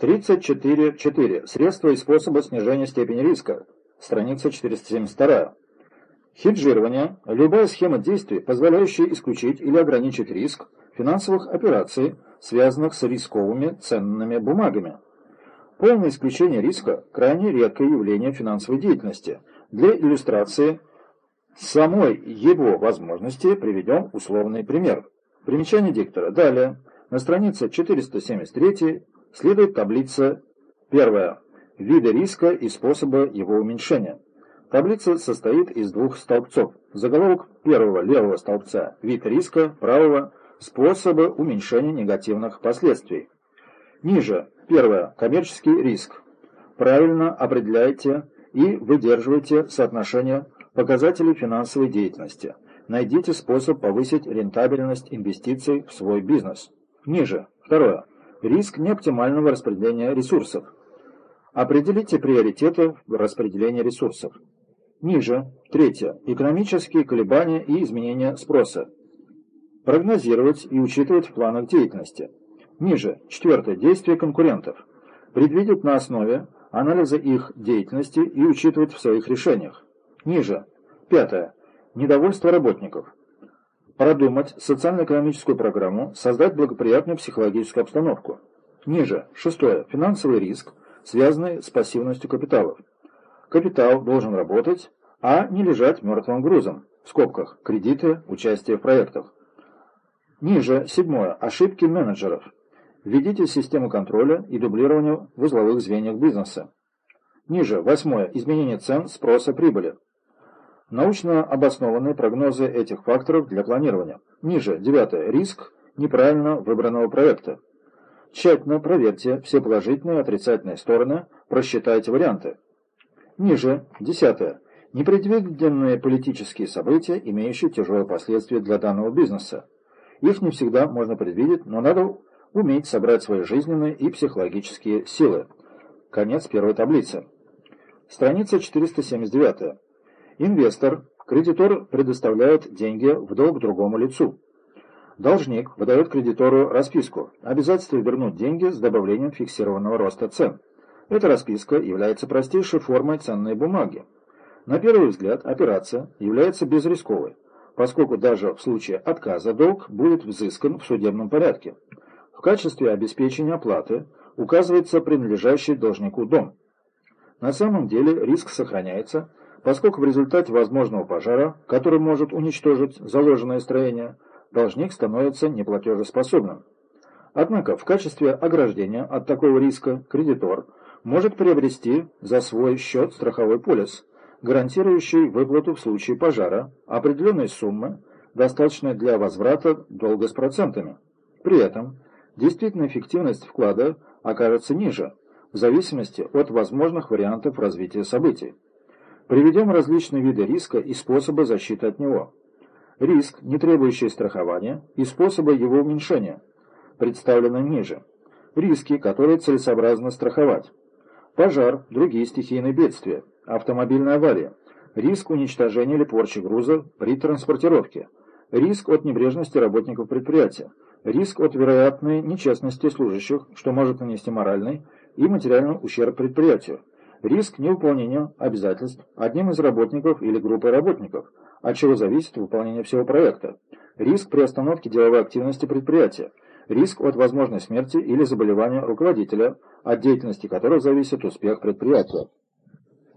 34.4. Средства и способы снижения степени риска. Страница 472. Хеджирование – любая схема действий, позволяющая исключить или ограничить риск финансовых операций, связанных с рисковыми ценными бумагами. Полное исключение риска – крайне редкое явление финансовой деятельности. Для иллюстрации самой его возможности приведем условный пример. Примечание диктора. Далее, на странице 473 следует таблица первая. Виды риска и способы его уменьшения. Таблица состоит из двух столбцов. Заголовок первого левого столбца – вид риска, правого – способы уменьшения негативных последствий. Ниже – первое – коммерческий риск. Правильно определяйте и выдерживайте соотношение показателей финансовой деятельности. Найдите способ повысить рентабельность инвестиций в свой бизнес. Ниже – второе – риск неоптимального распределения ресурсов. Определите приоритеты в распределении ресурсов. Ниже. Третье. Экономические колебания и изменения спроса. Прогнозировать и учитывать в планах деятельности. Ниже. Четвертое. Действия конкурентов. Предвидеть на основе анализа их деятельности и учитывать в своих решениях. Ниже. Пятое. Недовольство работников. Продумать социально-экономическую программу, создать благоприятную психологическую обстановку. Ниже. Шестое. Финансовый риск, связанный с пассивностью капиталов. Капитал должен работать, а не лежать мертвым грузом. В скобках кредиты, участие в проектах. Ниже, седьмое, ошибки менеджеров. Введите систему контроля и дублирования в узловых звеньях бизнеса. Ниже, восьмое, изменение цен, спроса, прибыли. Научно обоснованные прогнозы этих факторов для планирования. Ниже, девятое, риск неправильно выбранного проекта. Тщательно проверьте все положительные и отрицательные стороны, просчитайте варианты. Ниже, десятое. Непредвиденные политические события, имеющие тяжелые последствия для данного бизнеса. Их не всегда можно предвидеть, но надо уметь собрать свои жизненные и психологические силы. Конец первой таблицы. Страница 479. Инвестор, кредитор предоставляет деньги в долг другому лицу. Должник выдает кредитору расписку, обязательство вернуть деньги с добавлением фиксированного роста цен. Эта расписка является простейшей формой ценной бумаги. На первый взгляд операция является безрисковой, поскольку даже в случае отказа долг будет взыскан в судебном порядке. В качестве обеспечения оплаты указывается принадлежащий должнику дом. На самом деле риск сохраняется, поскольку в результате возможного пожара, который может уничтожить заложенное строение, должник становится неплатежеспособным. Однако в качестве ограждения от такого риска кредитор может приобрести за свой счет страховой полис, гарантирующий выплату в случае пожара определенной суммы, достаточной для возврата долга с процентами. При этом действительная эффективность вклада окажется ниже, в зависимости от возможных вариантов развития событий. Приведем различные виды риска и способы защиты от него. Риск, не требующий страхования, и способы его уменьшения, представлены ниже. Риски, которые целесообразно страховать пожар, другие стихийные бедствия, автомобильная авария, риск уничтожения или порчи груза при транспортировке, риск от небрежности работников предприятия, риск от вероятной нечестности служащих, что может нанести моральный и материальный ущерб предприятию, риск невыполнения обязательств одним из работников или группой работников, от чего зависит выполнение всего проекта, риск при остановке деловой активности предприятия, риск от возможной смерти или заболевания руководителя, от деятельности которого зависит успех предприятия.